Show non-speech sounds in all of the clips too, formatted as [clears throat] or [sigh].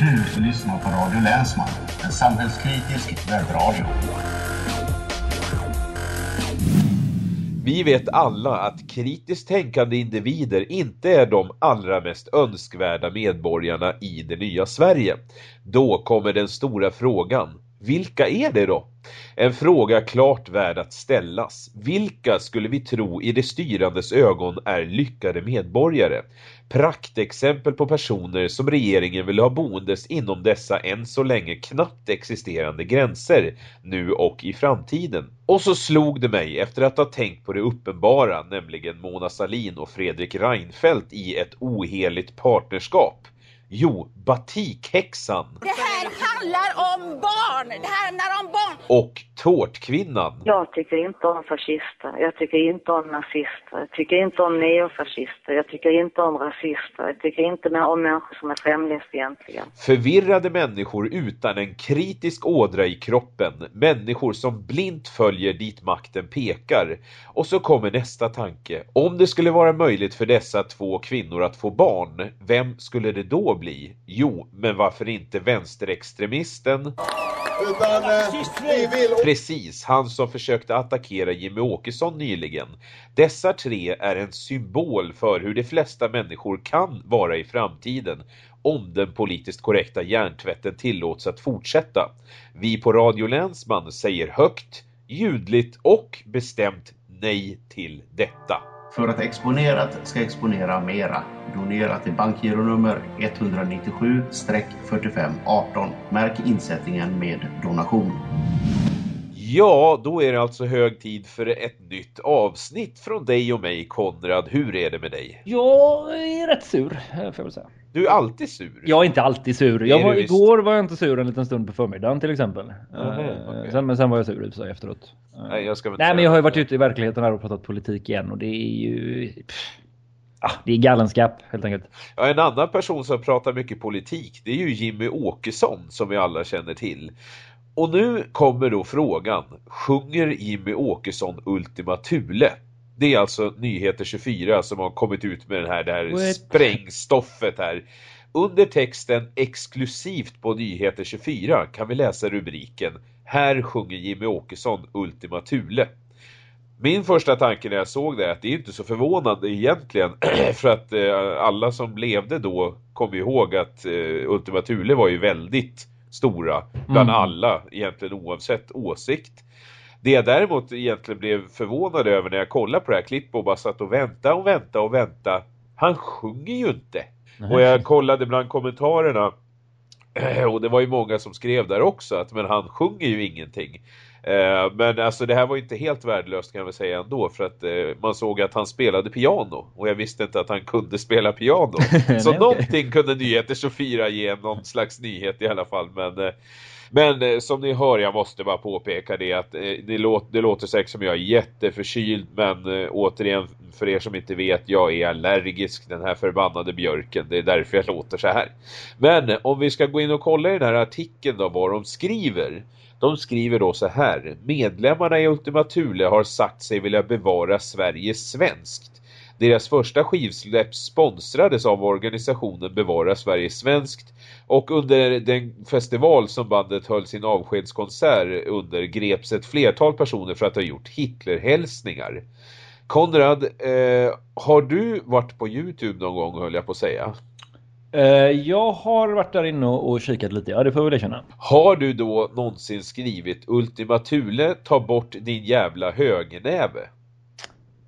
Du lyssnar på Radio Länsman, en samhällskritisk webbradio. Vi vet alla att kritiskt tänkande individer inte är de allra mest önskvärda medborgarna i det nya Sverige. Då kommer den stora frågan. Vilka är det då? En fråga klart värd att ställas. Vilka skulle vi tro i det styrandes ögon är lyckade medborgare? Praktexempel på personer som regeringen vill ha boendes inom dessa än så länge knappt existerande gränser, nu och i framtiden. Och så slog det mig efter att ha tänkt på det uppenbara, nämligen Mona Salin och Fredrik Reinfeldt i ett oheligt partnerskap. Jo, batikhäxan. Det här handlar om barn! Det handlar om barn! Och tårtkvinnan. Jag tycker inte om fascister. Jag tycker inte om nazister. Jag tycker inte om neofascister. Jag tycker inte om rasister. Jag tycker inte om människor som är främlingsfientliga. Förvirrade människor utan en kritisk ådra i kroppen. Människor som blint följer dit makten pekar. Och så kommer nästa tanke. Om det skulle vara möjligt för dessa två kvinnor att få barn, vem skulle det då bli? Jo, men varför inte vänsterextremisten? Utan eh, vi vill... Precis, han som försökte attackera Jimmy Åkesson nyligen. Dessa tre är en symbol för hur de flesta människor kan vara i framtiden om den politiskt korrekta hjärntvätten tillåts att fortsätta. Vi på Radio Länsman säger högt, ljudligt och bestämt nej till detta. För att Exponerat ska exponera mera, donera till bankgironummer 197-4518. Märk insättningen med donation. Ja, då är det alltså hög tid för ett nytt avsnitt från dig och mig, Konrad. Hur är det med dig? Jag är rätt sur, får jag väl säga. Du är alltid sur. Jag är inte alltid sur. Jag var, igår var jag inte sur en liten stund på förmiddagen till exempel. Aha, Eh, okej. sen, men sen var jag sur sig efteråt. Eh, Nej, jag ska väl Nej men jag har ju varit ute i verkligheten här och pratat politik igen och det är ju... Pff, ah, det är galenskap helt enkelt. Ja, en annan person som pratar mycket politik, det är ju Jimmy Åkesson som vi alla känner till. Och nu kommer då frågan, sjunger Jimmy Åkesson Ultima Thule? Det är alltså Nyheter 24 som har kommit ut med den här, det här What? sprängstoffet här. Under texten exklusivt på Nyheter 24 kan vi läsa rubriken Här sjunger Jimmy Åkesson Ultima Thule. Min första tanke när jag såg det är att det är inte så förvånande egentligen [clears throat] för att eh, alla som levde då kom ihåg att eh, Ultima Thule var ju väldigt stora bland Mm. alla egentligen oavsett åsikt. Det jag däremot egentligen blev förvånad över när jag kollade på det här klippet och bara satt och väntade och väntade och väntade. Han sjunger ju inte. Och jag kollade bland kommentarerna [clears throat] och det var ju många som skrev där också att men han sjunger ju ingenting. Eh, Men alltså det här var ju inte helt värdelöst kan jag väl säga ändå för att eh, man såg att han spelade piano och jag visste inte att han kunde spela piano. [laughs] Så okej. någonting kunde Nyheter 24 ge någon slags nyhet i alla fall men eh, men eh, som ni hör, jag måste bara påpeka det att eh, det, låter, det låter säkert som jag är jätteförkyld men eh, återigen för er som inte vet, jag är allergisk den här förbannade björken. Det är därför jag låter så här. Men eh, om vi ska gå in och kolla i den här artikeln då vad de skriver. De skriver då så här. Medlemmarna i Ultima Thule har sagt sig vilja bevara Sverige svenskt. Deras första skivsläpp sponsrades av organisationen Bevara Sverige svenskt och under den festival som bandet höll sin avskedskonsert under greps ett flertal personer för att ha gjort Hitlerhälsningar. Konrad, eh, har du varit på Youtube någon gång höll jag på att säga? Eh, jag har varit där inne och och kikat lite, ja det får jag väl erkänna. Har du då någonsin skrivit Ultima Thule, ta bort din jävla högernäve?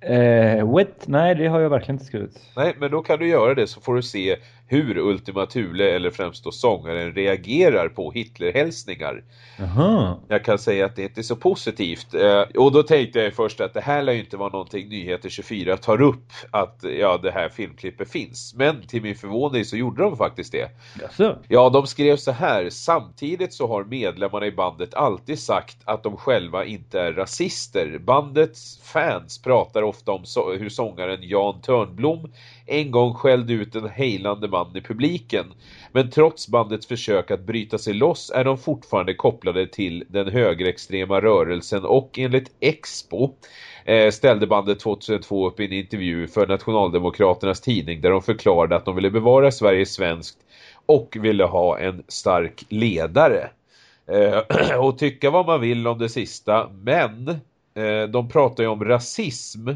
Eh, what? Nej det har jag verkligen inte skrivit. Nej, men då kan du göra det så får du se hur Ultima Thule, eller främst då sångaren, reagerar på Hitlerhälsningar. Jaha. Jag kan säga att det inte är så positivt. Eh, och då tänkte jag först att det här lär ju inte vara någonting Nyheter 24 tar upp att ja, det här filmklippet finns. Men till min förvåning så gjorde de faktiskt det. Jaså? Ja, de skrev så här. Samtidigt så har medlemmarna i bandet alltid sagt att de själva inte är rasister. Bandets fans pratar ofta om så hur sångaren Jan Törnblom en gång skällde ut en hejlande man i publiken. Men trots bandets försök att bryta sig loss är de fortfarande kopplade till den högerextrema rörelsen och enligt Expo eh, ställde bandet 2002 upp i en intervju för Nationaldemokraternas tidning där de förklarade att de ville bevara Sverige svenskt och ville ha en stark ledare. Eh, [clears throat] och tycka vad man vill om det sista, men eh, de pratar ju om rasism.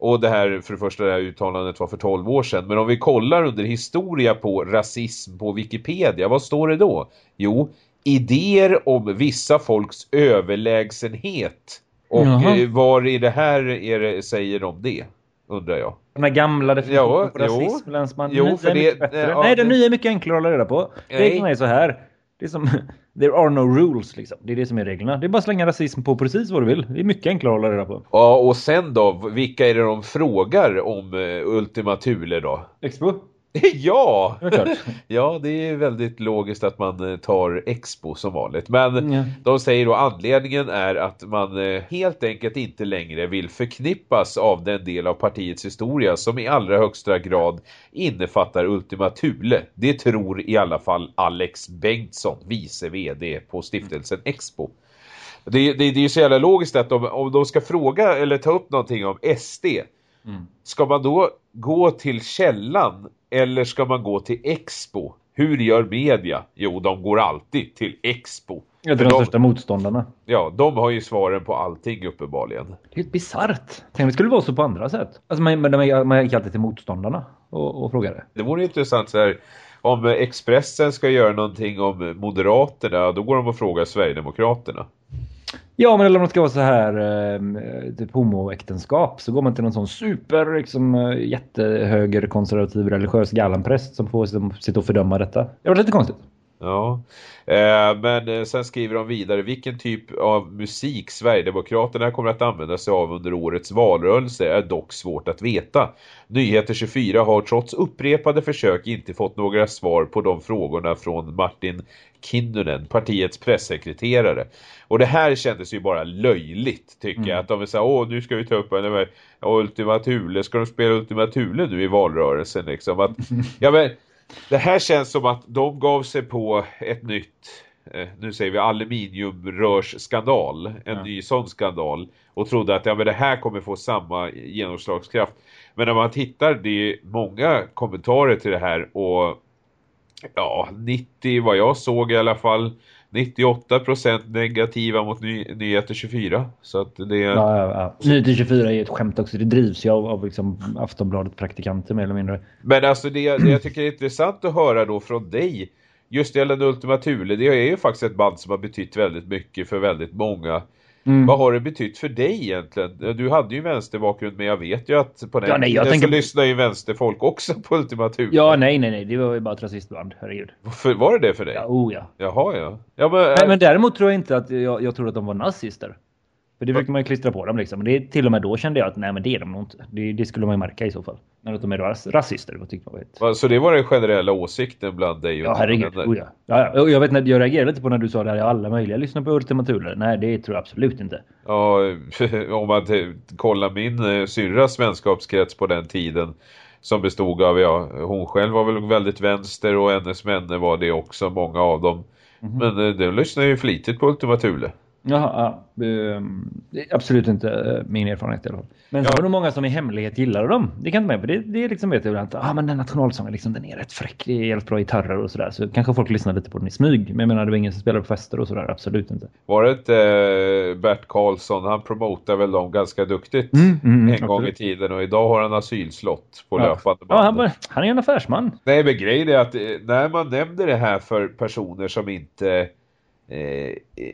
Och det här, för det första, det här uttalandet var för 12 år sedan. Men om vi kollar under historia på rasism på Wikipedia, vad står det då? Jo, idéer om vissa folks överlägsenhet. Och Jaha. eh, var i det här är det, säger de det? Undrar jag. De här gamla definitionerna på rasism. jo. Jo, för är det- mycket bättre. ja, Nej, den det- nya är mycket enklare att hålla reda på. Nej. Reglerna är så här. Det är som, there are no rules liksom. Det är det som är reglerna. Det är bara att slänga rasism på precis vad du vill. Det är mycket enklare att hålla reda på. Ja, och sen då, vilka är det de frågar om uh, Ultima Thule då? Expo? [laughs] ja! Det [laughs] ja, det är väldigt logiskt att man eh, tar Expo som vanligt. Men Ja. de säger då anledningen är att man eh, helt enkelt inte längre vill förknippas av den del av partiets historia som i allra högsta grad innefattar Ultima Thule. Det tror i alla fall Alex Bengtsson, vice vd på stiftelsen Expo. Det, det, det är ju så jävla logiskt att de, om de ska fråga eller ta upp någonting om SD Ska man då gå till källan eller ska man gå till Expo? Hur gör media? Jo, de går alltid till Expo. Ja, det är de de, största motståndarna. ja, de har ju svaren på allting uppenbarligen. Det är helt bisarrt. Tänk om det skulle vara så på andra sätt. Alltså man, man, man gick alltid till motståndarna och, och frågade. Det vore intressant så här, om Expressen ska göra någonting om Moderaterna, då går de och frågar Sverigedemokraterna. Ja, men eller om det ska vara så här eh, typ homoäktenskap så går man till någon sån super liksom jättehögerkonservativ jättehöger konservativ religiös gallanpräst som får sitta och fördöma detta. Det var lite konstigt. Ja, eh, men eh, sen skriver de vidare vilken typ av musik Sverigedemokraterna kommer att använda sig av under årets valrörelse är dock svårt att veta. Nyheter 24 har trots upprepade försök inte fått några svar på de frågorna från Martin Kinnunen, partiets pressekreterare. Och det här kändes ju bara löjligt tycker jag. Att de vill säga, åh nu ska vi ta upp en med Ultima Thule, ska de spela Ultima Thule nu i valrörelsen liksom? Att, [laughs] ja men det här känns som att de gav sig på ett nytt, eh, nu säger vi aluminiumrörsskandal, en Ja. ny sån skandal och trodde att ja, men det här kommer få samma genomslagskraft. Men när man tittar, det är många kommentarer till det här och ja, 90 vad jag såg i alla fall 98% negativa mot ny, Nyheter 24. Så att det är... Ja, ja, ja. Nyheter 24 är ett skämt också. Det drivs ju av, av liksom Aftonbladet praktikanter mer eller mindre. Men alltså det, det jag tycker är intressant att höra då från dig Just gällande Ultima Thule, det är ju faktiskt ett band som har betytt väldigt mycket för väldigt många. Mm. Vad har det betytt för dig egentligen? Du hade ju vänsterbakgrund men jag vet ju att på den Ja, nej, jag tänker- så lyssnar ju vänsterfolk också på Ultima Thule. Ja, nej, nej, nej. Det var ju bara ett rasistband. Herregud. Varför, var det det för dig? Ja, oh ja. Jaha ja. ja men, Nej, men däremot tror jag inte att jag, jag tror att de var nazister. För det försökte man ju klistra på dem liksom. Men det, till och med då kände jag att nej men det är de nog inte. Det, det skulle man ju märka i så fall. Att de är ras, rasister, vad tyckte man va, Så det var den generella åsikten bland dig och Ja herregud, vänner? oh, ja. Ja, Jag vet när jag reagerade lite på när du sa det här, alla möjliga lyssnar på Ultima Thule. Nej det tror jag absolut inte. Ja, [laughs] om man kollar min eh, syrras vänskapskrets på den tiden som bestod av, ja, hon själv var väl väldigt vänster och hennes männer var det också, många av dem. Mhm. Men eh, de lyssnar ju flitigt på Ultima Thule. Jaha, ja. Ehm, det är absolut inte eh, min erfarenhet i alla fall. Men så Ja. var det många som i hemlighet gillade dem. Det kan inte med på. Det, det är liksom vet jag att ah, men den nationalsången liksom, den är rätt fräck. Det är jävligt bra gitarrer och sådär. Så kanske folk lyssnar lite på den i smyg. Men jag menar det var ingen som spelade på fester och sådär. Absolut inte. Var det inte eh, Bert Karlsson, han promotar väl dem ganska duktigt mm, en gång i absolut. tiden och idag har han asylslott på Ja. löpande Ja, han, band. var, han är en affärsman. Nej men grejen är att eh, när man nämner det här för personer som inte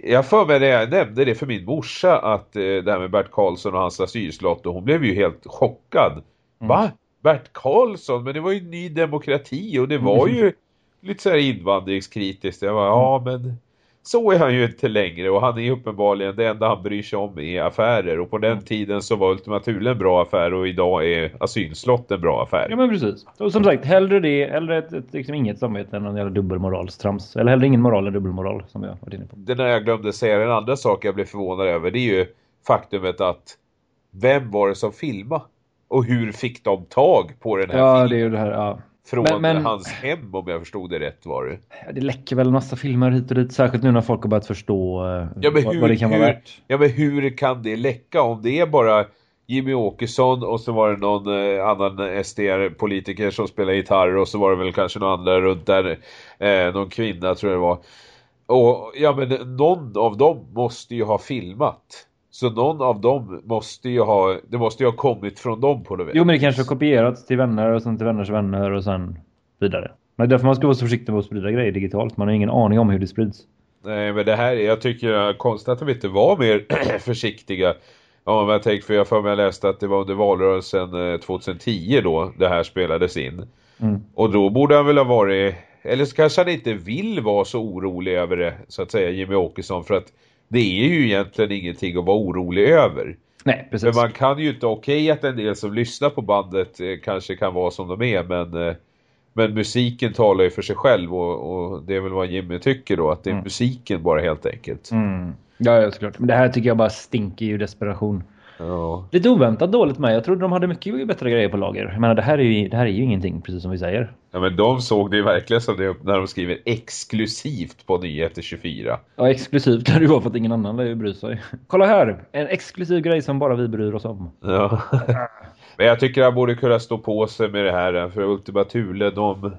Jag för mig när jag nämnde det för min morsa att eh, det här med Bert Karlsson och hans asylslott och hon blev ju helt chockad. Mm. Va? Bert Karlsson? Men det var ju Ny Demokrati och det var Mm. ju [laughs] lite så här invandringskritiskt. Jag bara, ja men så är han ju inte längre och han är uppenbarligen det enda han bryr sig om är affärer och på den Mm. tiden så var Ultima Thule en bra affär och idag är asylslott en bra affär. Ja men precis. Och som sagt, hellre det, hellre ett, ett, liksom inget samvete än någon jävla dubbelmoralstrams. Eller hellre ingen moral än dubbelmoral som har varit inne på. Den där jag glömde säga, den andra saken jag blev förvånad över det är ju faktumet att vem var det som filmade? Och hur fick de tag på den här Ja, filmen? det är ju det här. Ja. Från men- men- hans hem om jag förstod det rätt var det. Ja, Det läcker väl en massa filmer hit och dit. Särskilt nu när folk har börjat förstå eh, Ja vad, hur, vad det kan vara hur, värt. ja men hur kan det läcka om det är bara Jimmy Åkesson och så var det någon eh, annan SDR-politiker som spelade gitarr och så var det väl kanske någon andra runt där, eh, någon kvinna tror jag det var. Och ja men någon av dem måste ju ha filmat. Så någon av dem måste ju ha, det måste ju ha kommit från dem på något vis. Jo men det kanske har kopierats till vänner och sen till vänners vänner och sen vidare. Men därför man ska vara så försiktig med att sprida grejer digitalt. Man har ingen aning om hur det sprids. Nej men det här, jag tycker det är konstigt att de inte var mer [clears throat] försiktiga. Ja men jag tänkte, för jag för mig läste att det var under valrörelsen 2010 eh, då det här spelades in. Mm. Och då borde han väl ha varit, eller så kanske han inte vill vara så orolig över det så att säga Jimmy Åkesson för att det är ju egentligen ingenting att vara orolig över. Nej, precis. Men man kan ju inte, okej att en del som lyssnar på bandet eh, kanske kan vara som de är, men, eh, men musiken talar ju för sig själv och, och det är väl vad Jimmy tycker då, att det är mm. musiken bara helt enkelt. Mm. Ja, ja, såklart. Men det här tycker jag bara stinker ju desperation. Ja. Lite oväntat dåligt med. Jag trodde de hade mycket bättre grejer på lager. Jag menar, det här är ju, det här är ju ingenting, precis som vi säger. Ja, men de såg det verkligen som det när de skriver exklusivt på Nyheter 24. Ja, exklusivt kan det vara för att ingen annan lär ju bry sig. Kolla här, en exklusiv grej som bara vi bryr oss om. Ja. [laughs] men jag tycker han borde kunna stå på sig med det här, för Ultima Thule, de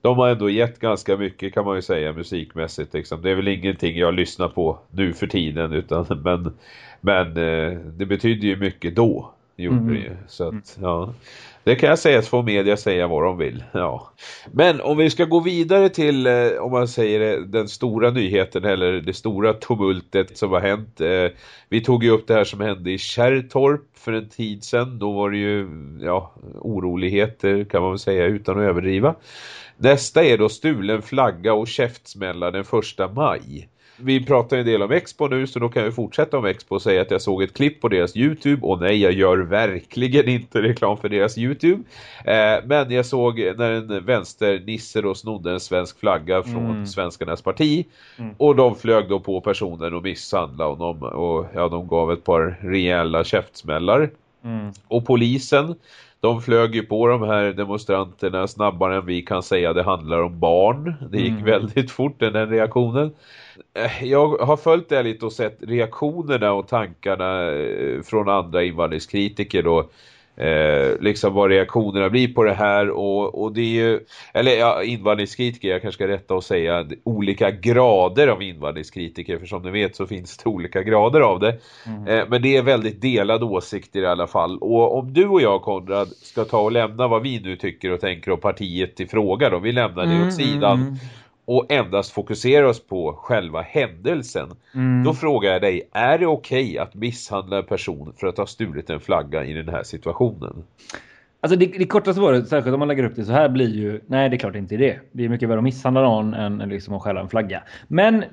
de har ändå gett ganska mycket kan man ju säga musikmässigt. Liksom. Det är väl ingenting jag lyssnar på nu för tiden utan men, men eh, det betyder ju mycket då. Gjorde mm. det ju. Så att, ja. Det kan jag säga att får media säga vad de vill. Ja. Men om vi ska gå vidare till, eh, om man säger det, den stora nyheten eller det stora tumultet som har hänt. Eh, vi tog ju upp det här som hände i Kärrtorp för en tid sedan. Då var det ju ja, oroligheter kan man väl säga utan att överdriva. Nästa är då stulen flagga och käftsmälla den första maj. Vi pratar en del om Expo nu så då kan vi fortsätta om Expo och säga att jag såg ett klipp på deras Youtube och nej jag gör verkligen inte reklam för deras Youtube. Eh, men jag såg när en vänster Nisse då snodde en svensk flagga från mm. Svenskarnas parti mm. och de flög då på personen och misshandlade honom och ja de gav ett par rejäla käftsmällar. Mm. Och polisen de flög ju på de här demonstranterna snabbare än vi kan säga det handlar om barn. Det gick mm. väldigt fort den, den reaktionen. Eh, jag har följt det lite och sett reaktionerna och tankarna eh, från andra invandringskritiker då eh, liksom vad reaktionerna blir på det här och, och det är ju, eller ja, invandringskritiker, jag kanske ska rätta och säga olika grader av invandringskritiker för som ni vet så finns det olika grader av det. Mm. Eh, men det är väldigt delade åsikter i alla fall och om du och jag Konrad ska ta och lämna vad vi nu tycker och tänker och partiet till fråga då, vi lämnar det mm, åt sidan mm, och endast fokuserar oss på själva händelsen. Mm. Då frågar jag dig, är det okej okay att misshandla en person för att ha stulit en flagga i den här situationen? Alltså det, det korta svaret, särskilt om man lägger upp det så här, blir ju nej det är klart inte det. Det är mycket värre att misshandla någon än, liksom att stjäla en flagga. Men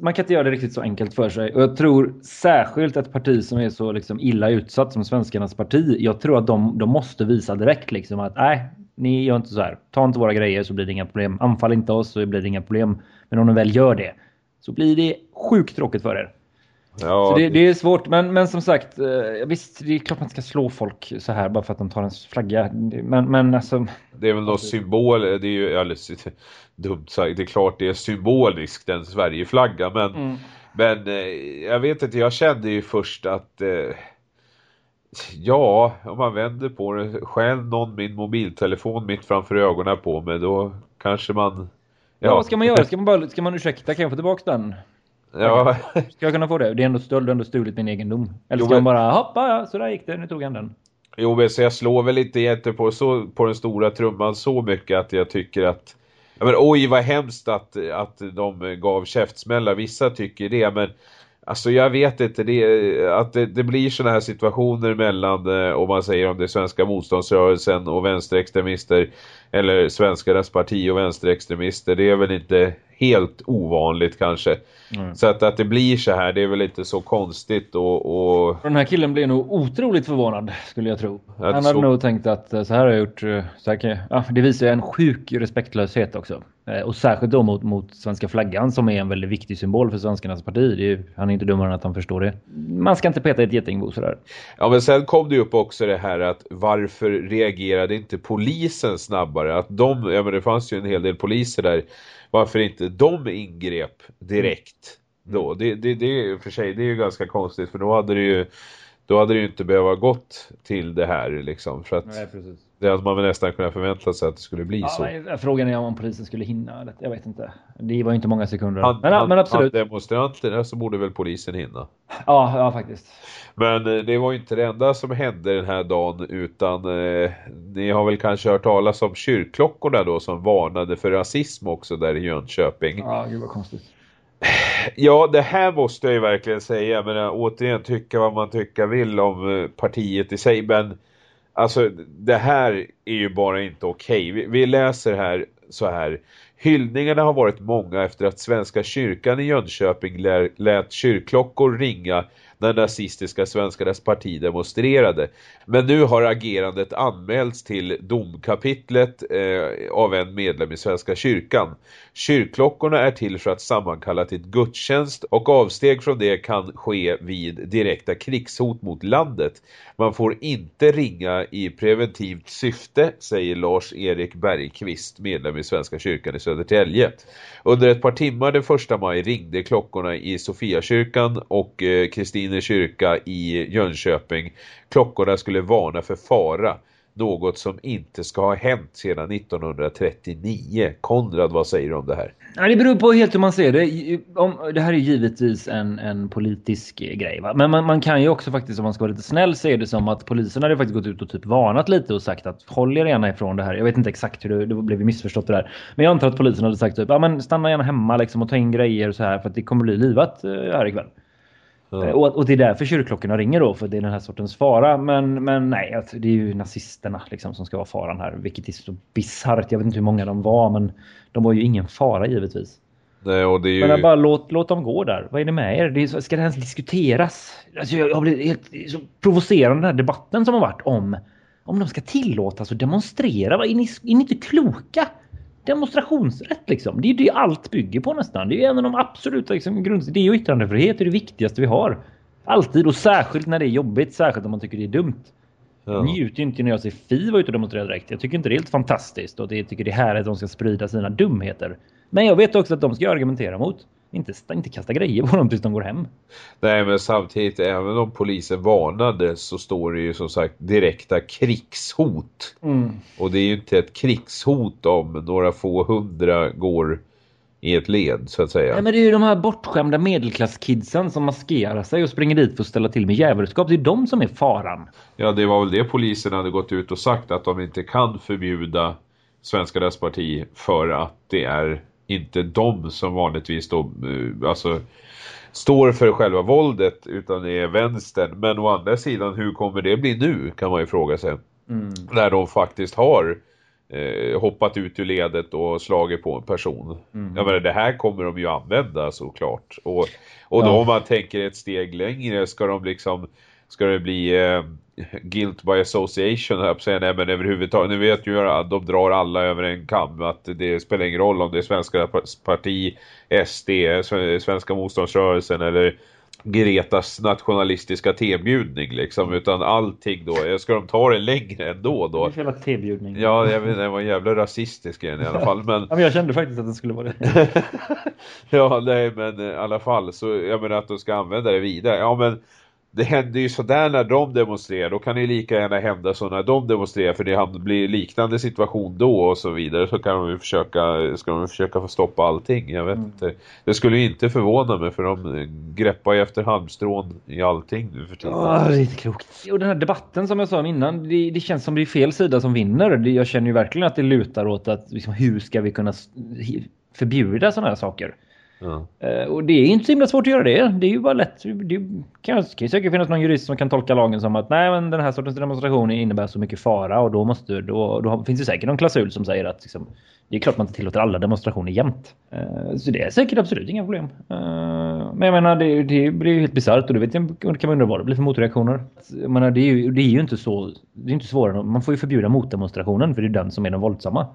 man kan inte göra det riktigt så enkelt för sig. Och jag tror särskilt ett parti som är så liksom illa utsatt som Svenskarnas parti. Jag tror att de, de måste visa direkt liksom att nej, ni gör inte så här. Ta inte våra grejer så blir det inga problem. Anfall inte oss så blir det inga problem. Men om de väl gör det så blir det sjukt tråkigt för er. Ja, så det, det, är svårt, men, men som sagt, eh, visst, det är klart man ska slå folk så här bara för att de tar en flagga. Men, men alltså... Det är väl någon symbol, det är ju alldeles dumt sagt, det är klart det är symboliskt, den Sverigeflagga, men, mm. men eh, jag vet inte, jag kände ju först att eh, Ja, om man vänder på det. Själv någon min mobiltelefon mitt framför ögonen på mig, då kanske man... Ja, ja vad ska man göra? Ska man, bara, ska man ursäkta? Kan jag få tillbaka den? Ja. Ska jag kunna få det? Det är ändå stöld, ändå stulit min egendom. Eller ska jo, man bara, hoppa, ja, så där gick det, nu tog han den. Jo, men så jag slår väl inte jätte på, så, på den stora trumman så mycket att jag tycker att ja, men, oj vad hemskt att, att de gav käftsmällar. Vissa tycker det, men Alltså jag vet inte, det, att det, det blir sådana här situationer mellan, eh, om man säger om det svenska motståndsrörelsen och vänsterextremister eller svenskarnas parti och vänsterextremister, det är väl inte helt ovanligt kanske. Mm. Så att, att det blir så här, det är väl inte så konstigt och, och... Den här killen blir nog otroligt förvånad, skulle jag tro. Att Han hade så... nog tänkt att eh, så här har jag gjort, eh, så här kan jag... ja, det visar ju en sjuk respektlöshet också. Eh, och särskilt då mot, mot svenska flaggan som är en väldigt viktig symbol för svenskarnas parti. Det är, han är inte dummare än att han förstår det. Man ska inte peta ett getingbo sådär. Ja men sen kom det upp också det här att varför reagerade inte polisen snabbare? Att de, ja men det fanns ju en hel del poliser där varför inte de ingrep direkt då. Det, det, det för sig det är ju ganska konstigt för då hade det ju då hade det ju inte behövt gått till det här liksom. För att Nej, precis. Det hade man väl nästan kunnat förvänta sig att det skulle bli Ja, så. men frågan är om polisen skulle hinna. eller- Jag vet inte. Det var ju inte många sekunder. Han, men, han, men absolut. Han demonstranterna så borde väl polisen hinna. Ja, ja, faktiskt. Men eh, det var ju inte det enda som hände den här dagen utan eh, ni har väl kanske hört talas om kyrkklockorna då som varnade för rasism också där i Jönköping. Ja, gud vad konstigt. [sighs] Ja, det här måste jag ju verkligen säga. Men jag, återigen, tycka vad man tycker vill om eh, partiet i sig. Men alltså, det här är ju bara inte okej. Vi, vi läser här så här. Hyllningarna har varit många efter att Svenska kyrkan i Jönköping lär, lät kyrkklockor ringa när nazistiska Svenskarnas parti demonstrerade. Men nu har agerandet anmälts till domkapitlet eh, av en medlem i Svenska kyrkan. Kyrkklockorna är till för att sammankalla till gudstjänst och avsteg från det kan ske vid direkta krigshot mot landet. Man får inte ringa i preventivt syfte, säger Lars-Erik Bergqvist, medlem i Svenska kyrkan i Södertälje. Under ett par timmar den första maj ringde klockorna i Sofiakyrkan och eh, Kristine kyrka i Jönköping. Klockorna skulle varna för fara. Något som inte ska ha hänt sedan 1939. Konrad, vad säger du om det här? Ja, det beror på helt hur man ser det. Om, det här är givetvis en, en politisk grej. Va? Men man, man kan ju också faktiskt, om man ska vara lite snäll, se det som att polisen hade faktiskt gått ut och typ varnat lite och sagt att håll er gärna ifrån det här. Jag vet inte exakt hur det, det blev missförstått det där. Men jag antar att polisen hade sagt typ, ja men stanna gärna hemma liksom och ta in grejer och så här för att det kommer bli livat eh, här ikväll. Eh, Och, och det är därför kyrkklockorna ringer då, för det är den här sortens fara. Men, men nej, att det är ju nazisterna liksom, som ska vara faran här. Vilket är så bisarrt. Jag vet inte hur många de var, men de var ju ingen fara givetvis. Nej, och det är ju... Men bara låt, låt dem gå där. Vad är det med er? Det är, ska det ens diskuteras? Alltså jag, jag blivit helt det så provocerande den här debatten som har varit om om de ska tillåtas att demonstrera. Är ni, är ni inte kloka? Demonstrationsrätt liksom. Det är ju det allt bygger på nästan. Det är ju en av de absoluta liksom, grund... Det är ju yttrandefrihet. är det viktigaste vi har. Alltid och särskilt när det är jobbigt. Särskilt om man tycker det är dumt. Ja. Ju inte när jag ser Fi vara ute och demonstrera direkt. Jag tycker inte det är helt fantastiskt och jag tycker det är härligt att de ska sprida sina dumheter. Men jag vet också att de ska argumentera mot. Inte, inte kasta grejer på dem tills de går hem. Nej men samtidigt även om polisen varnade så står det ju som sagt direkta krigshot. Och det är ju inte ett krigshot om några få hundra går i ett led så att säga. Nej, men det är ju de här bortskämda medelklasskidsen som maskerar sig och springer dit för att ställa till med djävulskap. Det är de som är faran. Ja det var väl det polisen hade gått ut och sagt att de inte kan förbjuda Svenska Parti för att det är inte de som vanligtvis då, eh, alltså står för själva våldet utan det är vänstern. Men å andra sidan hur kommer det bli nu kan man ju fråga sig. När de faktiskt har eh, hoppat ut ur ledet och slagit på en person. Jag menar, det här kommer de ju använda såklart. Och, och då Ja. om man tänker ett steg längre ska de liksom Ska det bli eh, guilt by association här på säga nej men överhuvudtaget, nu vet ju att de drar alla över en kam att det spelar ingen roll om det är Svenska parti, SD, Sve- Svenska motståndsrörelsen eller Gretas nationalistiska tebjudning liksom utan allting då, ska de ta det längre ändå Det då? är jävla tebjudning. Ja, jag vet, det var en jävla rasistisk grej i alla fall men Ja, men jag kände faktiskt att det skulle vara det. [laughs] ja, nej, men i alla fall så jag menar att de ska använda det vidare. Ja, men det händer ju sådär när de demonstrerar. Då kan det ju lika gärna hända så när de demonstrerar för det blir liknande situation då och så vidare. Så kan de ju försöka, ska de försöka få stoppa allting. Jag vet inte. Det skulle ju inte förvåna mig för de greppar ju efter halmstrån i allting nu för tiden. Ja, det är inte klokt. Och den här debatten som jag sa innan, det, det känns som det är fel sida som vinner. Det, jag känner ju verkligen att det lutar åt att liksom, hur ska vi kunna förbjuda sådana här saker? Ja. Eh, och det är inte så himla svårt att göra det. Det är ju bara lätt. Det kan, kan ju säkert finnas någon jurist som kan tolka lagen som att nej men den här sortens demonstration innebär så mycket fara och då måste då, då finns det säkert någon klausul som säger att liksom, det är klart man inte tillåter alla demonstrationer jämt. Eh, så det är säkert absolut inga problem. Eh, men jag menar det, det blir ju helt bisarrt och det vet jag, kan man undra vad det blir för motreaktioner. Jag menar det är ju, det är ju inte så, det är inte svårare. Man får ju förbjuda motdemonstrationen för det är den som är den våldsamma.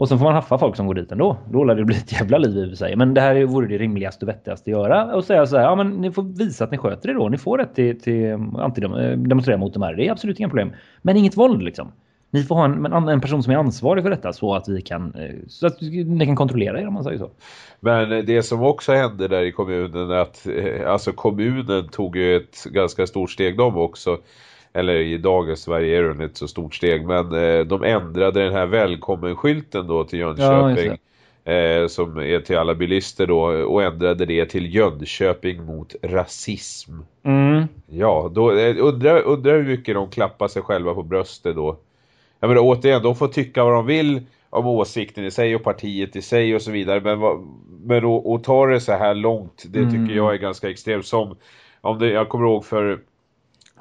Och sen får man haffa folk som går dit ändå. Då lär det bli ett jävla liv i och för sig. Men det här vore det rimligaste och vettigaste att göra. Och säga så här, ja men ni får visa att ni sköter det då. Ni får rätt till, till eh, eh, demonstrera mot de här. Det är absolut inga problem. Men inget våld liksom. Ni får ha en, en, person som är ansvarig för detta så att vi kan, eh, så att ni kan kontrollera er om man säger så. Men det som också hände där i kommunen är att alltså kommunen tog ju ett ganska stort steg de också. Eller i dagens Sverige är det inte så stort steg men eh, de ändrade den här välkommenskylten då till Jönköping. Eh, som är till alla bilister då och ändrade det till Jönköping mot rasism. Mm. Ja, då eh, undrar, undrar hur mycket de klappar sig själva på bröstet då. Jag menar återigen, de får tycka vad de vill om åsikten i sig och partiet i sig och så vidare. Men, vad, men att, ta det så här långt, det Mm. tycker jag är ganska extremt. Som, om det, jag kommer ihåg för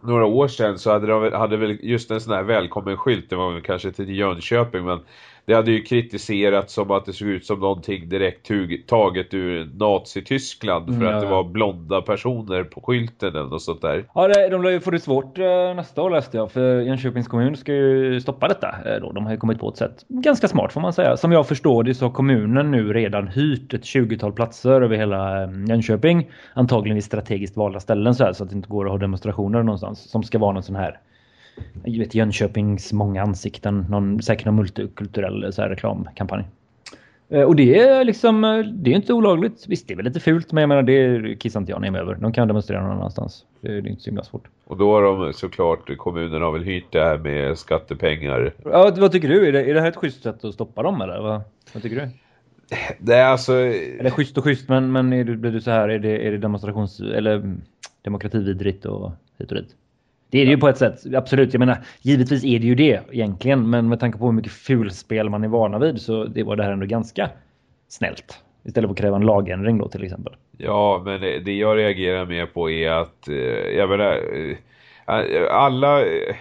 några år sedan så hade, de, hade väl just en sån här välkommen skylt, det var väl kanske till Jönköping men det hade ju kritiserats som att det såg ut som någonting direkt taget ur Nazityskland för Mm, att det ja. var blonda personer på skylten eller något sånt där. Ja, det- de lär ju få det svårt eh, nästa år läste jag. För Jönköpings kommun ska ju stoppa detta. eh, Då. De har ju kommit på ett sätt. Ganska smart får man säga. Som jag förstår det så har kommunen nu redan hyrt ett 20-tal platser över hela eh, Jönköping. Antagligen vid strategiskt valda ställen så, här, så att det inte går att ha demonstrationer någonstans. Som ska vara någon sån här jag vet, Jönköpings många ansikten. Någon, säkert någon multikulturell eh, så här, reklamkampanj. Eh, Och det är liksom, eh, det är inte olagligt. Visst, det är väl lite fult, men jag menar, det kissar inte jag ner mig över. De kan demonstrera någon annanstans. Det är inte så himla svårt. Och då har de såklart, kommunen har väl hyrt det här med skattepengar. Ja, vad tycker du? Är det, är det här ett schysst sätt att stoppa dem eller? Vad, vad tycker du? Det är alltså... Eller schysst och schysst, men, men är det, blir du så här, är det, är det demonstrations... eller mm, demokratividrigt och hit och dit? Det är det ju på ett sätt, absolut. Jag menar, givetvis är det ju det egentligen, men med tanke på hur mycket fulspel man är vana vid så det var det här ändå ganska snällt. Istället för att kräva en lagändring då till exempel. Ja, men det det jag reagerar mer på är att, eh, jag menar, eh, alla, eh,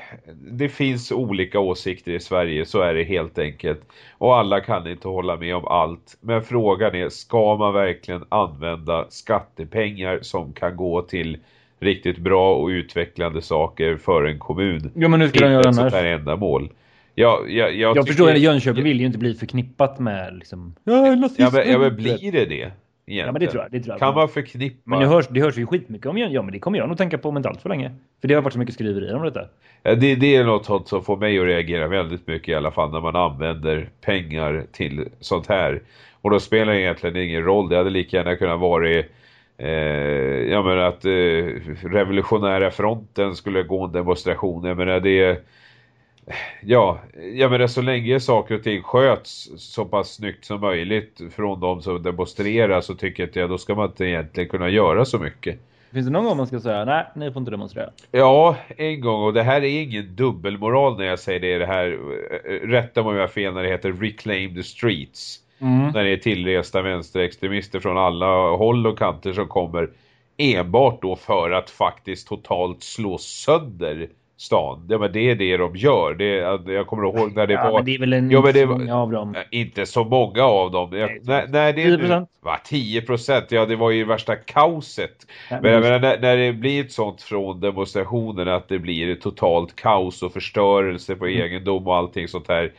det finns olika åsikter i Sverige, så är det helt enkelt. Och alla kan inte hålla med om allt. Men frågan är, ska man verkligen använda skattepengar som kan gå till riktigt bra och utvecklande saker för en kommun? Ja, men hur ska de göra annars? här ändamål? Ja, jag, jag, Jag förstår att Jönköping vill ju inte bli förknippat med liksom... Ja, men, ja, men blir det det? Egentligen? Ja, men det tror jag. Det tror jag. Kan man förknippa? Men det hörs, det hörs ju skitmycket om Jön- Ja, men det kommer jag nog tänka på om inte allt för länge. För det har varit så mycket skriverier om detta. Ja, det, det är något som får mig att reagera väldigt mycket i alla fall när man använder pengar till sånt här. Och då spelar det egentligen ingen roll. Det hade lika gärna kunnat vara eh, jag menar att eh, revolutionära fronten skulle gå en demonstration. Jag menar det Ja, jag menar så länge saker och ting sköts så pass snyggt som möjligt från de som demonstrerar så tycker jag att ja, då ska man inte egentligen kunna göra så mycket. Finns det någon gång man ska säga nej, ni får inte demonstrera? Ja, en gång. Och det här är ingen dubbelmoral när jag säger det. det här, eh, rätta mig om jag har fel när det heter Reclaim the Streets. Mm. När det är tillresta vänsterextremister från alla håll och kanter som kommer enbart då för att faktiskt totalt slå sönder stan. Ja, men det är det de gör. Det, är- jag kommer ihåg när det Ja, var... men det är väl en Ja, men det många av dem. Inte så många av dem. Jag, nej, nej, det är 10%? Nu, va, 10 procent? Ja, det var ju värsta kaoset. Ja, men men- när, när det blir ett sånt från demonstrationen att det blir ett totalt kaos och förstörelse på Mm. egendom och allting sånt här.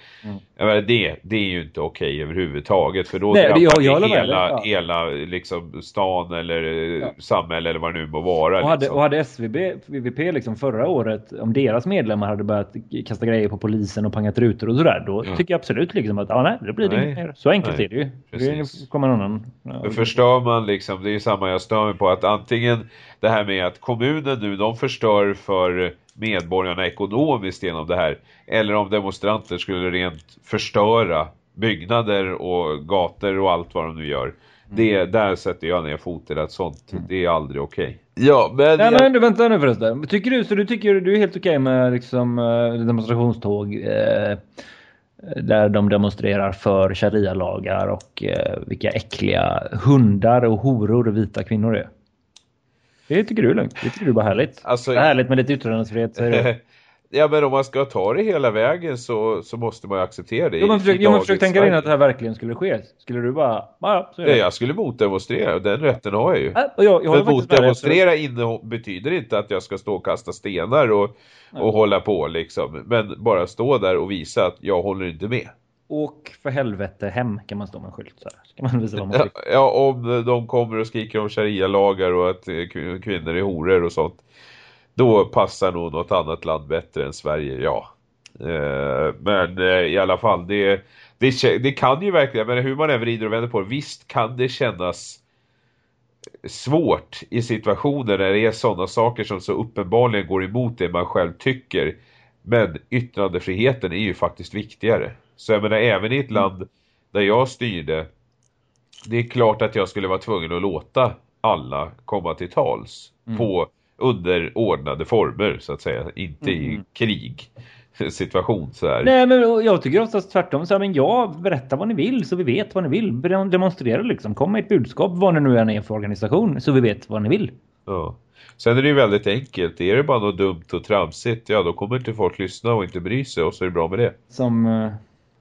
Jag menar, det, det är ju inte okej överhuvudtaget. För då Nej, drabbar jag- det hela, ja. hela liksom, stan eller eh, Ja. samhälle eller vad det nu må vara. Och hade, liksom. och hade SVB, VVP liksom förra året, om deras medlemmar hade börjat kasta grejer på polisen och pangat rutor och sådär, då Ja. tycker jag absolut liksom att ja, nej, det blir det Nej. inget mer. Så enkelt Nej. är det ju. Precis. Det kommer någon annan. Ja, förstör man liksom, det är samma jag stör mig på att antingen det här med att kommunen nu, de förstör för medborgarna ekonomiskt genom det här. Eller om demonstranter skulle rent förstöra byggnader och gator och allt vad de nu gör. Det, där sätter jag ner foten att sånt, det är aldrig okej. Ja, men... Nej, jag- men du, vänta nu förresten. Tycker du, så du tycker du är helt okej med liksom, eh, demonstrationståg eh, där de demonstrerar för sharia-lagar och eh, vilka äckliga hundar och horor vita kvinnor är? Det tycker du är lugnt. Det tycker du är bara härligt. Alltså- det är härligt med lite yttrandefrihet. säger du. [laughs] Ja men om man ska ta det hela vägen så, så måste man ju acceptera det. Jo, men försök, jo, men försök tänka dig att det här verkligen skulle ske. Skulle du bara, ja, så är det. jag skulle motdemonstrera och den rätten har jag ju. Ja, och jag, jag absolut. motdemonstrera inne betyder inte att jag ska stå och kasta stenar och, och hålla på liksom. Men bara stå där och visa att jag håller inte med. Åk för helvete hem kan man stå med en skylt så här. Så kan man visa vad man Ja, tycker. ja, om de kommer och skriker om sharia-lagar och att eh, kvin- kvinnor är horor och sånt. Då passar nog något annat land bättre än Sverige, ja. Eh, men eh, i alla fall, det, det, det kan ju verkligen, men hur man än vrider och vänder på det, visst kan det kännas svårt i situationer där det är sådana saker som så uppenbarligen går emot det man själv tycker. Men yttrandefriheten är ju faktiskt viktigare. Så jag menar även i ett land där jag styrde, det är klart att jag skulle vara tvungen att låta alla komma till tals på under ordnade former så att säga, inte i krig situation så här. Nej men jag tycker oftast tvärtom. Så här, men ja, berätta vad ni vill så vi vet vad ni vill. Demonstrera liksom. Kom med ett budskap vad det nu än är för organisation så vi vet vad ni vill. Ja. Sen är det ju väldigt enkelt. Är det bara något dumt och tramsigt, ja då kommer inte folk lyssna och inte bry sig och så är det bra med det. Som uh,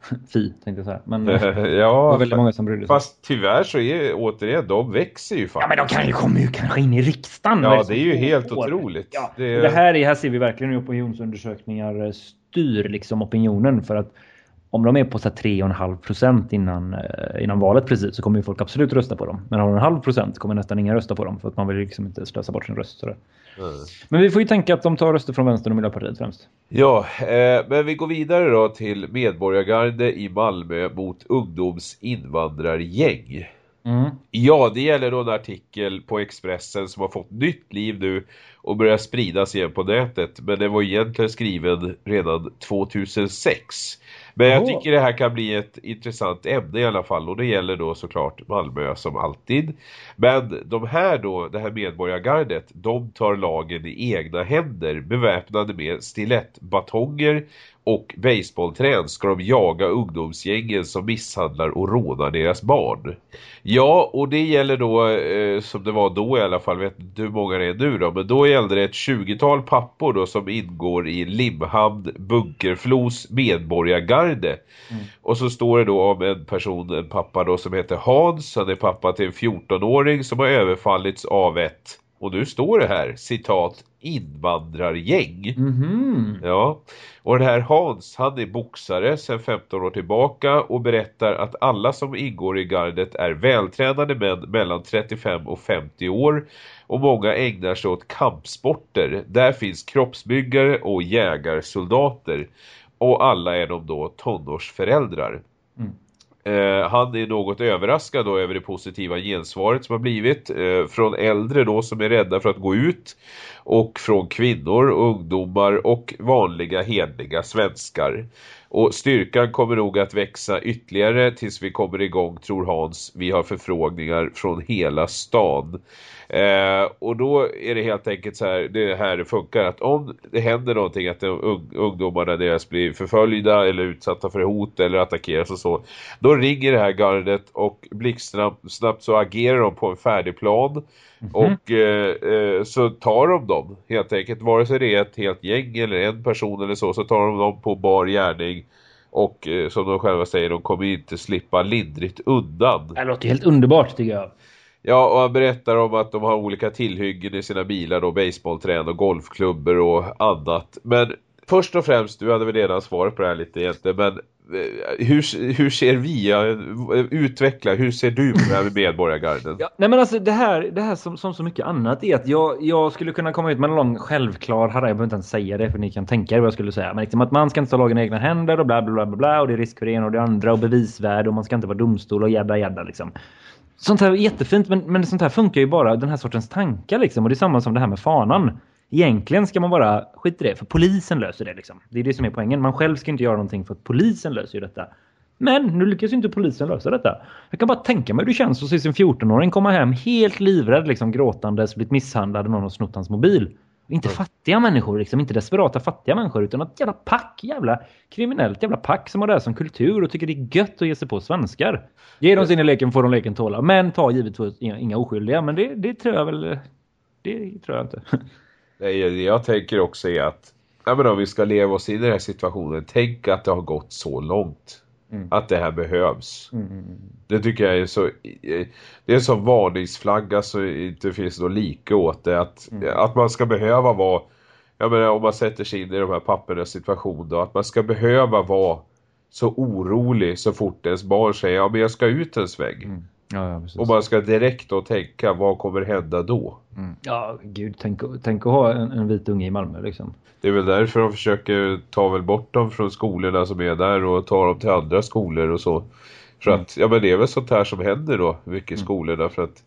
[laughs] Fi tänkte jag säga. Men [laughs] det ja, var väldigt många som brydde sig. fast tyvärr så är återigen, de växer ju faktiskt. Ja men de kan ju komma ju kanske in i riksdagen. Ja, det är ju helt år. otroligt. Ja, Det- det... det här, är, här ser vi verkligen hur opinionsundersökningar eh, styr liksom opinionen för att om de är på så här 3,5 procent innan, eh, innan valet precis så kommer ju folk absolut rösta på dem. Men har de en halv procent kommer nästan ingen rösta på dem för att man vill liksom inte slösa bort sin röst. Sådär. Mm. Men vi får ju tänka att de tar röster från vänstern och Miljöpartiet främst. Ja, eh, men vi går vidare då till medborgargarde i Malmö mot ungdomsinvandrargäng. Mm. Ja, det gäller då en artikel på Expressen som har fått nytt liv nu och börjar spridas igen på nätet. Men den var egentligen skriven redan 2006. Men jag tycker det här kan bli ett intressant ämne i alla fall och det gäller då såklart Malmö som alltid. Men de här då, det här medborgargardet, de tar lagen i egna händer beväpnade med stilettbatonger och baseballträn ska de jaga ungdomsgängen som misshandlar och rånar deras barn. Ja, och det gäller då, eh, som det var då i alla fall, vet inte hur många det är nu då, men då gällde det ett 20-tal pappor då som ingår i Limhamn Bunkerflos medborgargarde. Och så står det då om en person, en pappa då som heter Hans, han är pappa till en 14-åring som har överfallits av ett, och nu står det här, citat, invandrargäng. Mhm. Ja, och den här Hans, han är boxare sedan 15 år tillbaka och berättar att alla som ingår i gardet är vältränade män mellan 35 och 50 år och många ägnar sig åt kampsporter. Där finns kroppsbyggare och jägarsoldater och alla är de då tonårsföräldrar. Eh, han är något överraskad då över det positiva gensvaret som har blivit eh, från äldre då som är rädda för att gå ut och från kvinnor, ungdomar och vanliga hedliga svenskar. Och styrkan kommer nog att växa ytterligare tills vi kommer igång tror Hans. Vi har förfrågningar från hela stan. Eh, och då är det helt enkelt så här, det är här det funkar att om det händer någonting att de ungdomarna deras blir förföljda eller utsatta för hot eller attackeras och så. Då ringer det här gardet och blixtsnabbt så agerar de på en färdig plan. Och eh, eh, så tar de dem helt enkelt, vare sig det är ett helt gäng eller en person eller så, så tar de dem på bar gärning. Och eh, som de själva säger, de kommer inte slippa lindrigt undan. Det låter helt underbart tycker jag. Ja, och han berättar om att de har olika tillhyggen i sina bilar då, baseballträn och golfklubbor och annat. Men först och främst, du hade väl redan svarat på det här lite egentligen, men eh, hur, hur ser vi, ja, utveckla, hur ser du på det här med medborgargarden? Ja, nej men alltså det här, det här som, som så mycket annat är att jag, jag skulle kunna komma ut med en lång självklar harra, jag behöver inte ens säga det för ni kan tänka er vad jag skulle säga. Men liksom att man ska inte ta lagen i egna händer och bla bla bla bla, bla och det är risk för det ena och det andra och bevisvärde och man ska inte vara domstol och jädda jädda liksom. Sånt här är jättefint men, men sånt här funkar ju bara den här sortens tankar liksom och det är samma som det här med fanan. Egentligen ska man bara skita i det för polisen löser det liksom. Det är det som är poängen. Man själv ska inte göra någonting för att polisen löser ju detta. Men nu lyckas ju inte polisen lösa detta. Jag kan bara tänka mig hur det känns att se sin 14-åring komma hem helt livrädd, liksom gråtandes, blivit misshandlad och någon har snott hans mobil. Inte fattiga människor, liksom, inte desperata fattiga människor utan ett jävla pack, jävla kriminellt jävla pack som har det här som kultur och tycker det är gött att ge sig på svenskar. Ge dem sin i leken får de leken tåla. Men ta givetvis inga, inga oskyldiga. Men det, det tror jag väl... Det tror jag inte. [laughs] Nej, det jag tänker också är att ja, men om vi ska leva oss in i den här situationen, tänk att det har gått så långt. Att det här behövs. Det tycker jag är så Det är sån varningsflagga så det finns något lika åt det. Att, att man ska behöva vara Jag menar om man sätter sig in i de här pappernas situation då. Att man ska behöva vara så orolig så fort ens barn säger ja men jag ska ut en sväng. Ja, ja, precis. Och man ska direkt då tänka, vad kommer hända då? Mm. Ja, gud, tänk, tänk att ha en, en vit unge i Malmö liksom. Det är väl därför de försöker ta väl bort dem från skolorna som är där och ta dem till andra skolor och så. För Mm. att, ja men det är väl sånt här som händer då, mycket i skolorna för att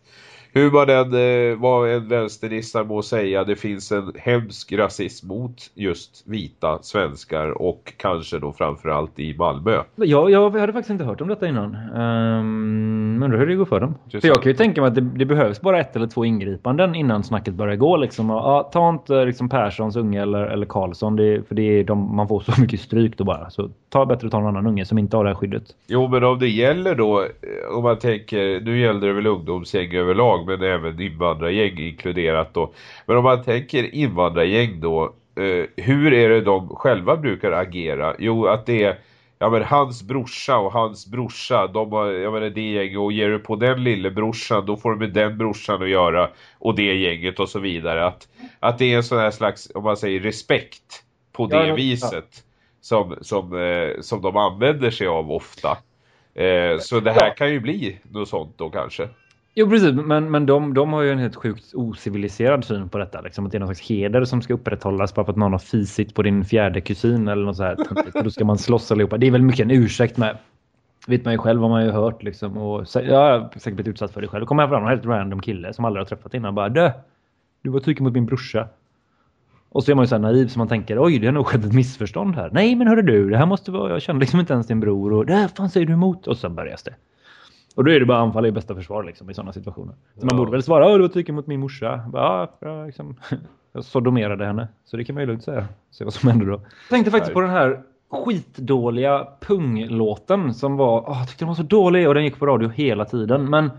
hur man än, eh, vad en vänsternissar må säga, det finns en hemsk rasism mot just vita svenskar och kanske då framförallt i Malmö. Ja, jag hade faktiskt inte hört om detta innan. Um, men undrar hur det går för dem. För jag kan ju tänka mig att det, det behövs bara ett eller två ingripanden innan snacket börjar gå. Liksom. Ja, ta inte liksom Perssons unge eller, eller Karlsson, det, för det är de, man får så [laughs] mycket stryk då bara. Så ta bättre att ta någon annan unge som inte har det här skyddet. Jo men om det gäller då, eh, om man tänker, nu gäller det väl ungdomsgäng överlag men även invandrargäng inkluderat då. Men om man tänker invandrargäng då, eh, hur är det de själva brukar agera? Jo att det är, ja men hans brorsa och hans brorsa, de har, jag menar det gänget och ger du på den lille brorsan då får du med den brorsan att göra och det gänget och så vidare. Att, att det är en sån här slags, om man säger respekt på det Ja, ja. viset som, som, eh, som de använder sig av ofta. Eh, så det här kan ju bli något sånt då kanske. Jo precis, men, men de, de har ju en helt sjukt ociviliserad syn på detta. Liksom, att det är någon slags heder som ska upprätthållas bara för att någon har fisit på din fjärde kusin eller något så här. Då ska man slåss allihopa. Det är väl mycket en ursäkt med. Vet man ju själv vad man ju hört liksom. Och, jag har säkert blivit utsatt för det själv. Då kommer jag fram en helt random kille som aldrig har träffat innan. Bara dö! Du var tycker mot min brorsa. Och så är man ju så här naiv så man tänker oj det har nog skett ett missförstånd här. Nej men hörru du, det här måste vara, jag känner liksom inte ens din bror och där fan säger du emot? Och sen börjar det. Och då är det bara anfall i bästa försvar liksom, i sådana situationer. Så man borde väl svara, "Åh, du var tycker mot min morsa. Bara, Ja, jag, liksom, [laughs] jag sodomerade henne. Så det kan man ju lugnt säga. Se vad som händer då. Jag tänkte faktiskt på den här skitdåliga punglåten som var, åh, jag tyckte den var så dålig och den gick på radio hela tiden. Men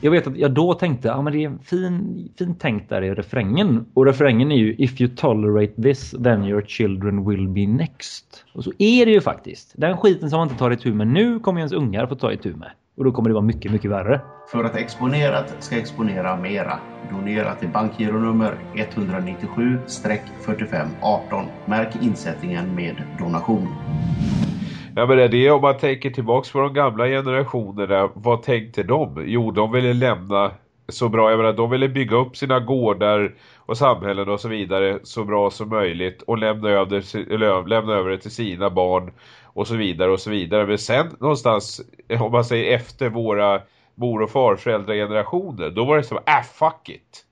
jag vet att jag då tänkte, ja men det är en fin, fin tänkt där i refrängen. Och refrängen är ju If you tolerate this then your children will be next. Och så är det ju faktiskt. Den skiten som man inte tar itu med nu kommer ens ungar få ta itu med. Och då kommer det vara mycket, mycket värre. För att Exponerat ska exponera mera. Donera till bankgironummer 197-4518. Märk insättningen med donation. Ja men det är det om man tänker tillbaks på de gamla generationerna, vad tänkte de? Jo de ville lämna så bra, jag menar de ville bygga upp sina gårdar och samhällen och så vidare så bra som möjligt och lämna över, lämna över det till sina barn och så vidare och så vidare. Men sen någonstans, om man säger efter våra mor- och farföräldragenerationer, då var det som, äh fuck it.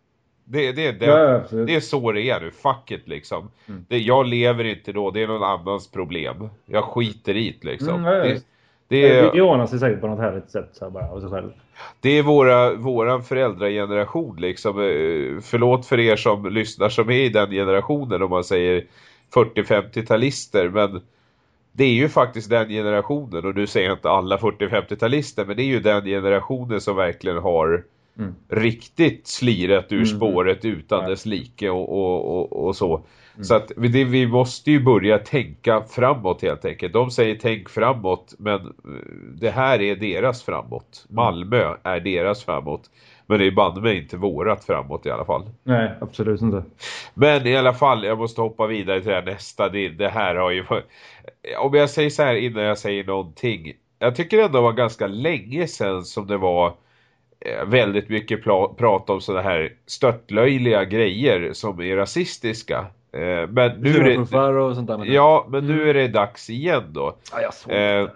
Det, det, det, Ja, det är så det är nu, fuck it liksom. Det, jag lever inte då, det är någon annans problem. Jag skiter i det liksom. Mm, ja, är, det ordnar sig säkert på något härligt sätt så här bara av sig själv. det är våra, våran föräldrageneration liksom. Eh, Förlåt för er som lyssnar som är i den generationen om man säger 40-50-talister men det är ju faktiskt den generationen och nu säger jag inte alla 40-50-talister men det är ju den generationen som verkligen har Mm. riktigt slirat ur Mm. spåret utan Ja. dess like och, och, och, och så. Så att vi- det, vi måste ju börja tänka framåt helt enkelt. De säger tänk framåt men det här är deras framåt. Malmö är deras framåt. Men det är banne mig inte vårat framåt i alla fall. Nej, absolut inte. Men i alla fall, jag måste hoppa vidare till det här nästa. Det, det här har ju... Om jag säger så här innan jag säger någonting. Jag tycker ändå det var ganska länge sedan som det var eh, väldigt mycket prat om sådana här störtlöjliga grejer som är rasistiska. Eh, Men nu är det... Ja, men nu är det dags igen då. ja jag såg Eh, det.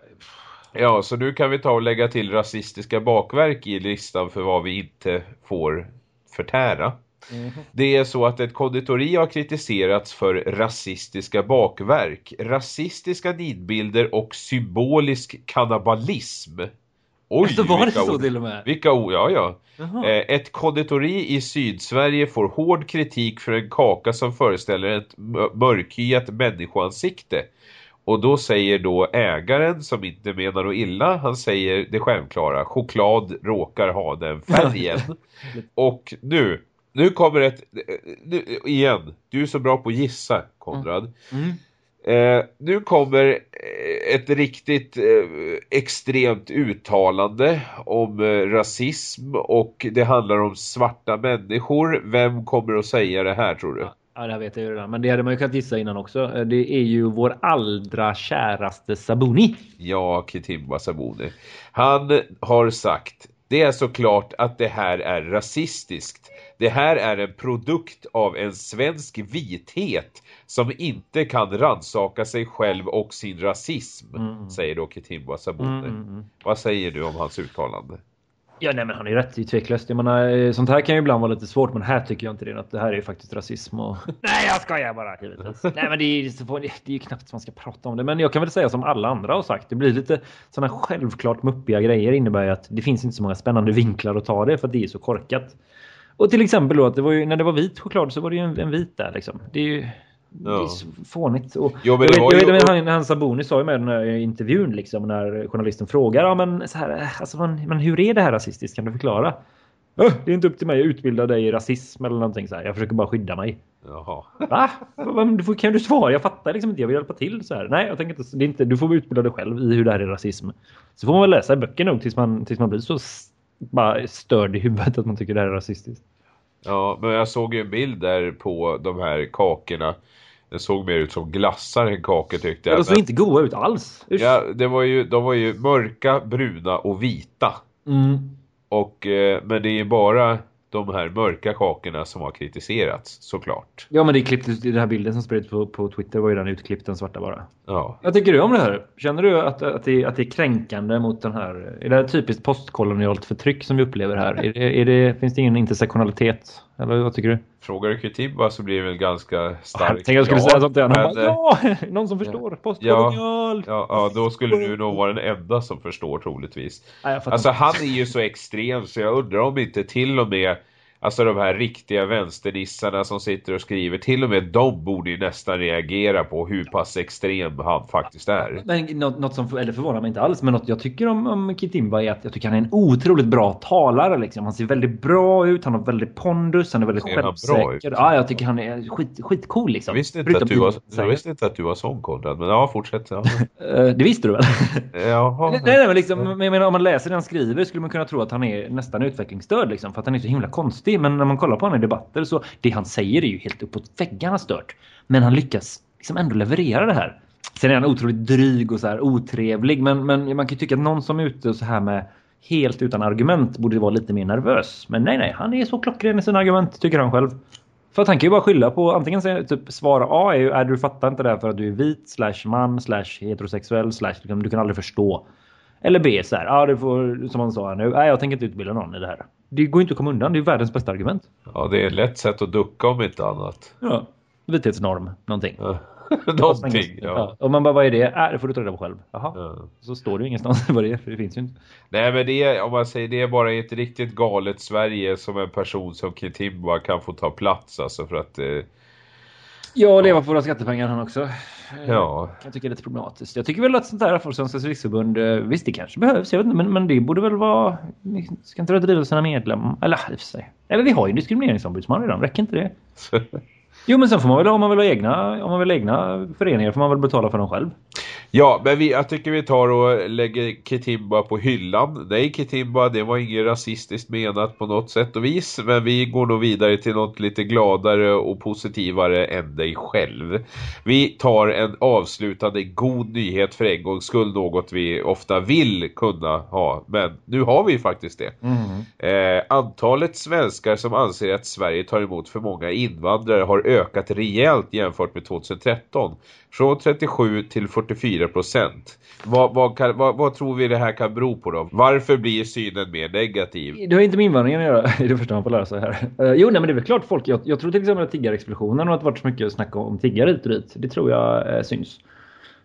Ja, så nu kan vi ta och lägga till rasistiska bakverk i listan för vad vi inte får förtära. Det är så att ett konditori har kritiserats för rasistiska bakverk, rasistiska nidbilder och symbolisk kannibalism. Oj, Alltså, var det så ord. till och med? Vilka ord, ja ja. Jaha. Eh, Ett konditori i Sydsverige får hård kritik för en kaka som föreställer ett mö- mörkhyat människoansikte. Och då säger då ägaren, som inte menar något illa, han säger det självklara, choklad råkar ha den färgen. [laughs] Och nu, nu kommer ett, nu, igen, du är så bra på att gissa, Konrad. Mm. Eh, nu kommer eh, ett riktigt eh, extremt uttalande om eh, rasism och det handlar om svarta människor. Vem kommer att säga det här tror du? Ja, det här vet jag ju redan. Men det hade man ju kunnat gissa innan också. Eh, Det är ju vår allra käraste Sabuni. Ja, Kitimba Sabuni. Han har sagt det är såklart att det här är rasistiskt. Det här är en produkt av en svensk vithet som inte kan ransaka sig själv och sin rasism, Mm. säger då Ketimba Sabuni. Mm, mm, mm. Vad säger du om hans uttalande? Ja, nej, men han är ju rätt. Det är tveklöst. Jag menar, eh, sånt här kan ju ibland vara lite svårt, men här tycker jag inte det. Att det här är ju faktiskt rasism och... [laughs] nej, jag skojar bara givetvis. nej, men det är, det är ju knappt man ska prata om det. Men jag kan väl säga som alla andra har sagt. Det blir lite sådana självklart muppiga grejer innebär ju att det finns inte så många spännande vinklar att ta det för att det är så korkat. Och till exempel då att det var ju, när det var vit choklad så var det ju en, en vit där liksom. Det är ju... Det är så fånigt. Och Jo, men jag det vet, var ju- han, han Sabuni sa ju med den här intervjun liksom när journalisten frågar ja, men, så här, eh, alltså, men, men hur är det här rasistiskt? Kan du förklara? "Öh, det är inte upp till mig att utbilda dig i rasism eller någonting så här. Jag försöker bara skydda mig. Jaha. [laughs] Va? Men Du får, kan du svara? Jag fattar liksom inte. Jag vill hjälpa till så här. Nej, jag tänker inte. Det är inte du får utbilda dig själv i hur det här är rasism. Så får man väl läsa böcker nog tills man, tills man blir så bara störd i huvudet att man tycker det här är rasistiskt. Ja, men jag såg ju en bild där på de här kakorna. Det såg mer ut som glassar än kakor tyckte jag. De såg inte goda ut alls. Usch. Ja, det var ju, de var ju mörka, bruna och vita. Mm. Och, eh, men det är ju bara de här mörka kakorna som har kritiserats, såklart. Ja men det är klippt, den här bilden som spreds på, på Twitter var ju den utklippt, den svarta bara. Ja. Vad tycker du om det här? Känner du att, att, det, att det är kränkande mot den här... Är det här typiskt postkolonialt förtryck som vi upplever här? Är det, är det, finns det ingen intersektionalitet? Eller vad tycker du? Frågar du Kutiba så blir det väl ganska starkt. Jag tänkte jag skulle ja, säga sånt. Han men, bara, Ja! Någon som förstår. Postkolonial! Ja, ja, då skulle du nog vara den enda som förstår troligtvis. Nej, Alltså han är ju så extrem så jag undrar om inte till och med Alltså de här riktiga vänsternissarna som sitter och skriver Till och med de borde ju nästan reagera på hur pass extrem han faktiskt är Men något, något som eller förvånar mig inte alls, men något jag tycker om, om Kitimba är att jag tycker han är en otroligt bra talare. Liksom. Han ser väldigt bra ut, han har väldigt pondus, han är väldigt Ser självsäker. Ja, jag tycker han är skit, skitcool liksom. Jag visste, inte Förutom att du var, jag visste inte att du var sån Konrad Men ja, fortsätt ja. [laughs] Eh, Det visste du väl? [laughs] Jaha [laughs] nej, nej, men liksom, men jag menar, om man läser det han skriver skulle man kunna tro att han är nästan utvecklingsstörd liksom, för att han är så himla konstig. Men när man kollar på honom i debatter så det han säger är ju helt uppåt väggarna stört. Men han lyckas liksom ändå leverera det här. Sen är han otroligt dryg och så här otrevlig. Men, men man kan ju tycka att någon som är ute så här med helt utan argument borde vara lite mer nervös. Men nej, nej, han är så klockren i sina argument tycker han själv. För att han kan ju bara skylla på antingen säga typ svara A är ju är du fattar inte det här för att du är vit slash man slash heterosexuell slash liksom, du kan aldrig förstå. Eller B så här, ja du får som han sa nu, nej jag tänker inte utbilda någon i det här. Det går inte att komma undan, det är världens bästa argument. Ja, det är ett lätt sätt att ducka om inte annat Ja. Vithetsnorm, någonting. Ja. [laughs] Någonting, ja. Och man bara, vad är det? Äh, det får du ta reda på själv. Jaha. Ja. Så står det ju ingenstans [laughs] vad det är, för det finns ju inte. Nej men det är, om man säger det är bara i ett riktigt galet Sverige som en person som Kitimba kan få ta plats alltså för att eh, Ja, leva på våra skattepengar han också. Ja. Kan jag tycka är lite problematiskt. Jag tycker väl att sånt där för Svenska riksförbund, eh, visst det kanske behövs, jag vet inte, men, men det borde väl vara, ska inte det driva sina medlemmar, eller i sig. Eller vi har ju en diskrimineringsombudsman redan, räcker inte det? [laughs] Jo men sen får man väl, om man vill ha egna, om man vill egna föreningar får man väl betala för dem själv. Ja, men vi, jag tycker vi tar och lägger Kitimba på hyllan. Nej Kitimba, det var inget rasistiskt menat på något sätt och vis. Men vi går nog vidare till något lite gladare och positivare än dig själv. Vi tar en avslutande god nyhet för en gångs skull. Något vi ofta vill kunna ha. Men nu har vi faktiskt det. Eh, antalet svenskar som anser att Sverige tar emot för många invandrare har ökat rejält jämfört med 2013. Från 37 till 44 procent. Vad, vad, vad, vad tror vi det här kan bero på då? Varför blir synen mer negativ? Det har inte med invandringen att göra, [laughs] det är det första man får lära sig här. Uh, jo, nej men det är väl klart folk, jag, jag tror till exempel att tiggarexplosionen har det varit så mycket snack om tiggare hit och dit. Det tror jag uh, syns.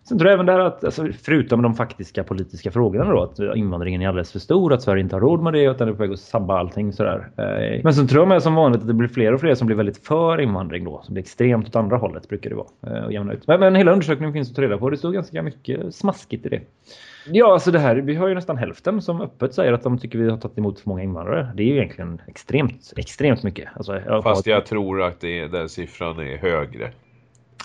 Sen tror jag även där att, alltså, förutom de faktiska politiska frågorna då, att invandringen är alldeles för stor, att Sverige inte har råd med det och att den är på väg att sabba allting sådär. Eh, Men sen tror jag som vanligt att det blir fler och fler som blir väldigt för invandring då, som blir extremt åt andra hållet brukar det vara. eh, Och jämna ut. Men, men hela undersökningen finns att ta reda på, det står ganska mycket smaskigt i det. Ja, alltså det här, vi har ju nästan hälften som öppet säger att de tycker vi har tagit emot för många invandrare. Det är ju egentligen extremt, extremt mycket. Alltså, jag Fast jag tror att det, den siffran är högre.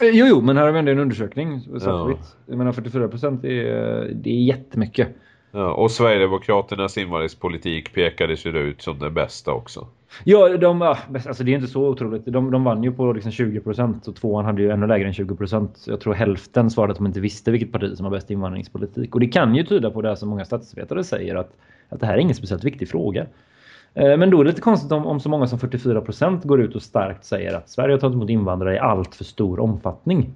Eh, Jo, jo, men här har vi ändå en undersökning. Ja. Ja. Jag menar 44 procent är, det är jättemycket. Ja, och Sverigedemokraternas invandringspolitik pekades ju ut som den bästa också. Ja, de, alltså det är inte så otroligt. De, de vann ju på liksom 20% och tvåan hade ju ännu lägre än 20% Jag tror hälften svarade att de inte visste vilket parti som har bäst invandringspolitik. Och det kan ju tyda på det som många statsvetare säger att, att det här är ingen speciellt viktig fråga. Eh, men då är det lite konstigt om, om så många som 44% går ut och starkt säger att Sverige har tagit emot invandrare i allt för stor omfattning.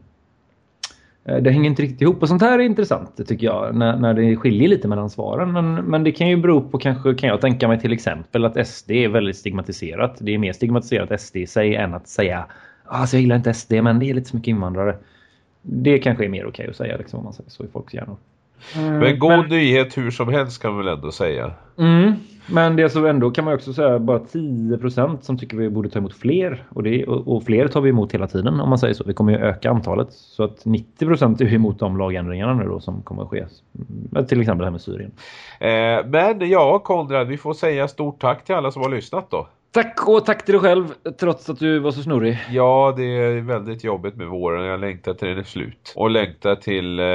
Eh, det hänger inte riktigt ihop och sånt här är intressant tycker jag när, när det skiljer lite mellan svaren. Men, men det kan ju bero på kanske kan jag tänka mig till exempel att SD är väldigt stigmatiserat. Det är mer stigmatiserat SD i sig än att säga alltså jag gillar inte SD men det är lite så mycket invandrare. Det kanske är mer okej okay att säga liksom, om man säger så i folks hjärnor. Mm, men god men... nyhet hur som helst kan man väl ändå säga. Mm, men det är så ändå kan man också säga bara 10% som tycker vi borde ta emot fler. Och, det, och, och, fler tar vi emot hela tiden om man säger så. Vi kommer ju öka antalet. Så att 90% är emot de lagändringarna nu då som kommer att ske. Mm, till exempel det här med Syrien. Eh, men ja Konrad, vi får säga stort tack till alla som har lyssnat då. Tack och tack till dig själv trots att du var så snurrig. Ja, det är väldigt jobbigt med våren. Jag längtar till den är slut. Och längtar till, eh,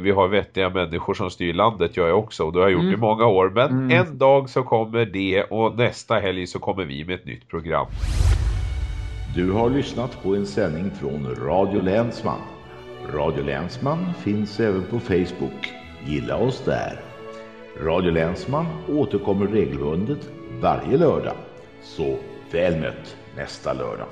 vi har vettiga människor som styr landet, jag är också. Och det har jag gjort mm. i många år. Men mm. en dag så kommer det och nästa helg så kommer vi med ett nytt program. Du har lyssnat på en sändning från Radio Länsman. Radio Länsman finns även på Facebook. Gilla oss där. Radio Länsman återkommer regelbundet varje lördag. Så väl mött nästa lördag.